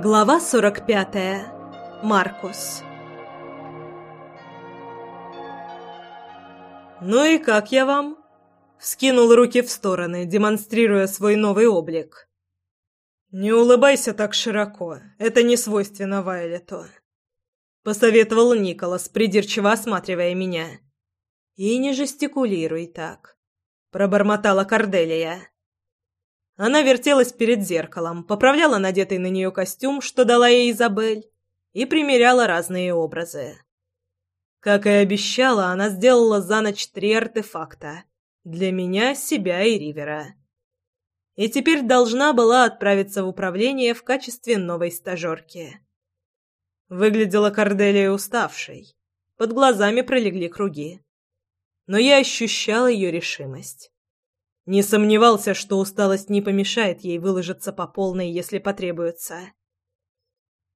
Глава 45. Маркус. «Ну и как я вам?» Вскинул руки в стороны, демонстрируя свой новый облик. «Не улыбайся так широко, это не свойственно Вайлету», — посоветовал Николас, придирчиво осматривая меня. «И не жестикулируй так», — пробормотала Корделия. Она вертелась перед зеркалом, поправляла надетый на нее костюм, что дала ей Изабель, и примеряла разные образы. Как и обещала, она сделала за ночь три артефакта. Для меня, себя и Ривера. И теперь должна была отправиться в управление в качестве новой стажерки. Выглядела Корделия уставшей. Под глазами пролегли круги. Но я ощущала ее решимость. Не сомневался, что усталость не помешает ей выложиться по полной, если потребуется.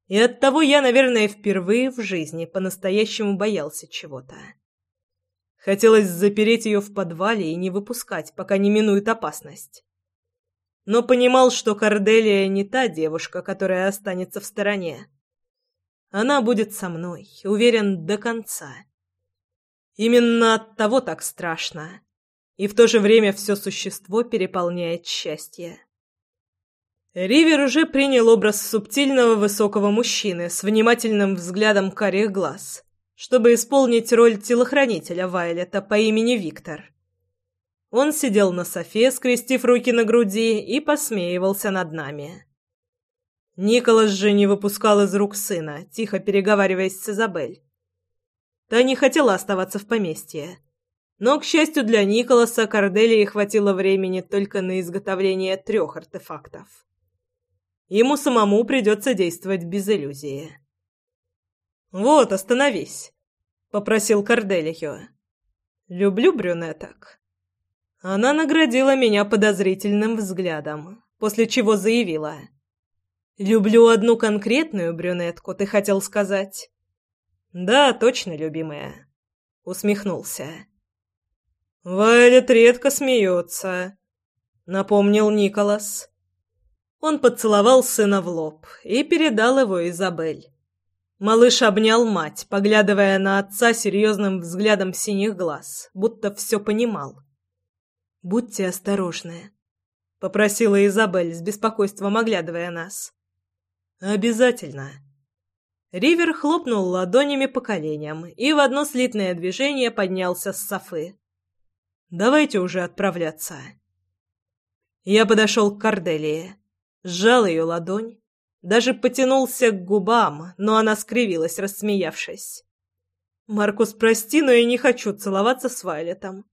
И оттого я, наверное, впервые в жизни по-настоящему боялся чего-то. Хотелось запереть ее в подвале и не выпускать, пока не минует опасность. Но понимал, что Корделия не та девушка, которая останется в стороне. Она будет со мной, уверен, до конца. Именно от того так страшно и в то же время все существо переполняет счастье. Ривер уже принял образ субтильного высокого мужчины с внимательным взглядом карих глаз, чтобы исполнить роль телохранителя Вайлета по имени Виктор. Он сидел на софе, скрестив руки на груди, и посмеивался над нами. Николас же не выпускал из рук сына, тихо переговариваясь с Изабель. Та не хотела оставаться в поместье но, к счастью для Николаса, Корделии хватило времени только на изготовление трех артефактов. Ему самому придется действовать без иллюзии. «Вот, остановись», — попросил Корделию. «Люблю брюнеток». Она наградила меня подозрительным взглядом, после чего заявила. «Люблю одну конкретную брюнетку, ты хотел сказать?» «Да, точно, любимая», — усмехнулся. «Вайлет редко смеется», — напомнил Николас. Он поцеловал сына в лоб и передал его Изабель. Малыш обнял мать, поглядывая на отца серьезным взглядом синих глаз, будто все понимал. «Будьте осторожны», — попросила Изабель с беспокойством оглядывая нас. «Обязательно». Ривер хлопнул ладонями по коленям и в одно слитное движение поднялся с софы. Давайте уже отправляться. Я подошел к Корделии, сжал ее ладонь, даже потянулся к губам, но она скривилась, рассмеявшись. «Маркус, прости, но я не хочу целоваться с Вайлетом.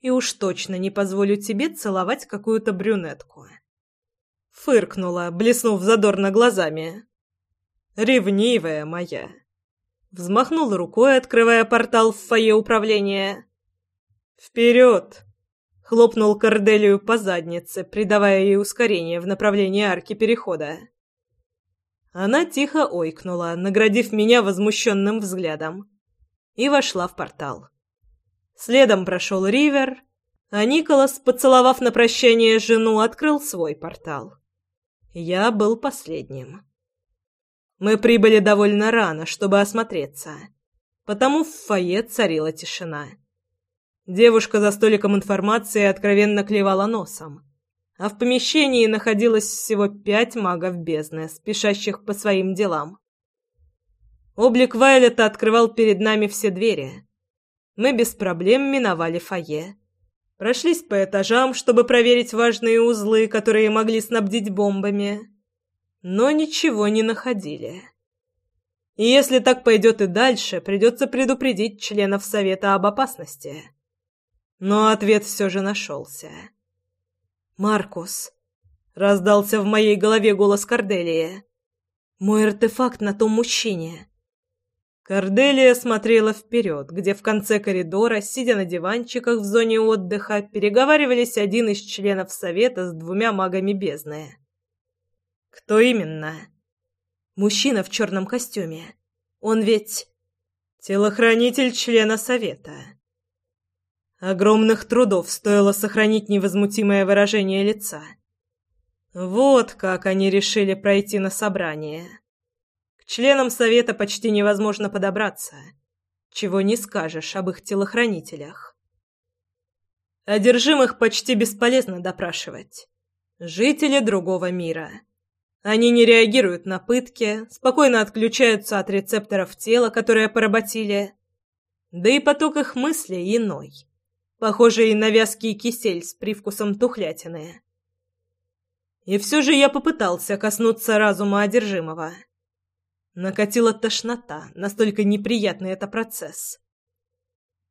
И уж точно не позволю тебе целовать какую-то брюнетку». Фыркнула, блеснув задорно глазами. «Ревнивая моя!» Взмахнула рукой, открывая портал в фойе управления. «Вперед!» — хлопнул Корделию по заднице, придавая ей ускорение в направлении арки перехода. Она тихо ойкнула, наградив меня возмущенным взглядом, и вошла в портал. Следом прошел Ривер, а Николас, поцеловав на прощание жену, открыл свой портал. Я был последним. Мы прибыли довольно рано, чтобы осмотреться, потому в фойе царила тишина. Девушка за столиком информации откровенно клевала носом. А в помещении находилось всего пять магов бездны, спешащих по своим делам. Облик Вайлета открывал перед нами все двери. Мы без проблем миновали фойе. Прошлись по этажам, чтобы проверить важные узлы, которые могли снабдить бомбами. Но ничего не находили. И если так пойдет и дальше, придется предупредить членов Совета об опасности. Но ответ все же нашелся. «Маркус», — раздался в моей голове голос Корделии. «Мой артефакт на том мужчине». Корделия смотрела вперед, где в конце коридора, сидя на диванчиках в зоне отдыха, переговаривались один из членов совета с двумя магами бездны. «Кто именно?» «Мужчина в черном костюме. Он ведь...» «Телохранитель члена совета». Огромных трудов стоило сохранить невозмутимое выражение лица. Вот как они решили пройти на собрание. К членам совета почти невозможно подобраться, чего не скажешь об их телохранителях. Одержимых почти бесполезно допрашивать. Жители другого мира. Они не реагируют на пытки, спокойно отключаются от рецепторов тела, которые поработили. Да и поток их мыслей иной, похожий на вязкий кисель с привкусом тухлятины. И все же я попытался коснуться разума одержимого. Накатила тошнота, настолько неприятный это процесс.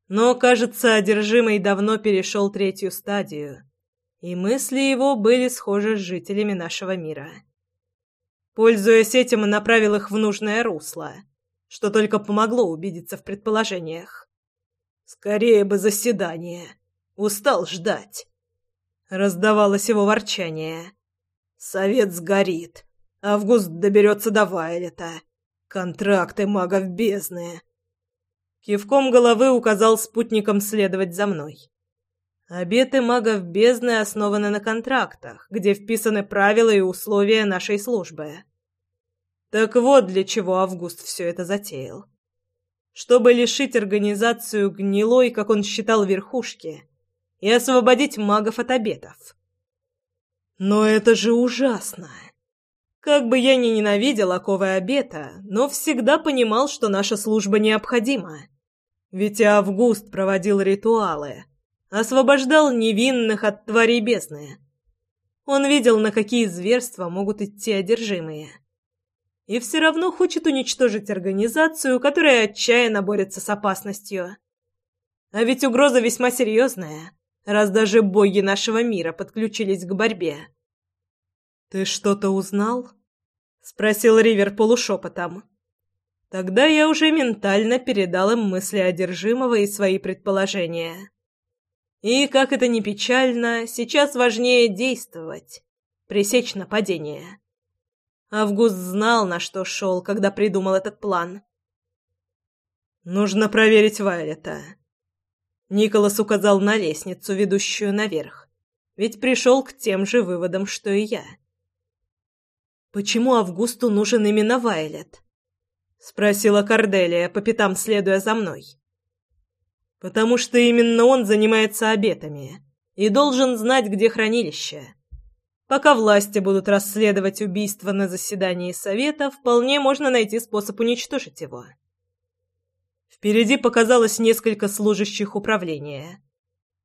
Но, кажется, одержимый давно перешел третью стадию, и мысли его были схожи с жителями нашего мира. Пользуясь этим, направил их в нужное русло, что только помогло убедиться в предположениях. «Скорее бы заседание! Устал ждать!» Раздавалось его ворчание. «Совет сгорит. Август доберется до Вайлета. Контракты магов бездны!» Кивком головы указал спутникам следовать за мной. Обеты магов бездны основаны на контрактах, где вписаны правила и условия нашей службы. Так вот для чего Август все это затеял. Чтобы лишить организацию гнилой, как он считал, верхушки, и освободить магов от обетов. Но это же ужасно. Как бы я ни ненавидел оковы обета, но всегда понимал, что наша служба необходима. Ведь Август проводил ритуалы — освобождал невинных от тварей бездны. Он видел, на какие зверства могут идти одержимые. И все равно хочет уничтожить организацию, которая отчаянно борется с опасностью. А ведь угроза весьма серьезная, раз даже боги нашего мира подключились к борьбе. «Ты что-то узнал?» — спросил Ривер полушепотом. Тогда я уже ментально передал им мысли одержимого и свои предположения. И, как это ни печально, сейчас важнее действовать, пресечь нападение. Август знал, на что шел, когда придумал этот план. «Нужно проверить Вайлета». Николас указал на лестницу, ведущую наверх, ведь пришел к тем же выводам, что и я. «Почему Августу нужен именно Вайлет?» — спросила Корделия, по пятам следуя за мной. Потому что именно он занимается обетами и должен знать, где хранилище. Пока власти будут расследовать убийство на заседании совета, вполне можно найти способ уничтожить его. Впереди показалось несколько служащих управления,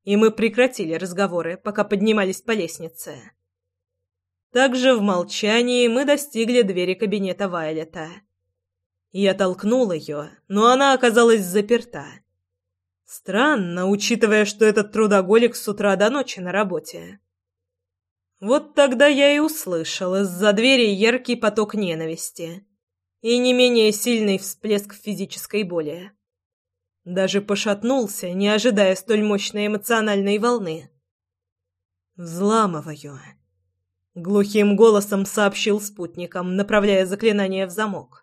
и мы прекратили разговоры, пока поднимались по лестнице. Также в молчании мы достигли двери кабинета Вайлета. Я толкнул ее, но она оказалась заперта. Странно, учитывая, что этот трудоголик с утра до ночи на работе. Вот тогда я и услышал из-за двери яркий поток ненависти и не менее сильный всплеск физической боли. Даже пошатнулся, не ожидая столь мощной эмоциональной волны. «Взламываю», — глухим голосом сообщил спутникам, направляя заклинание в замок.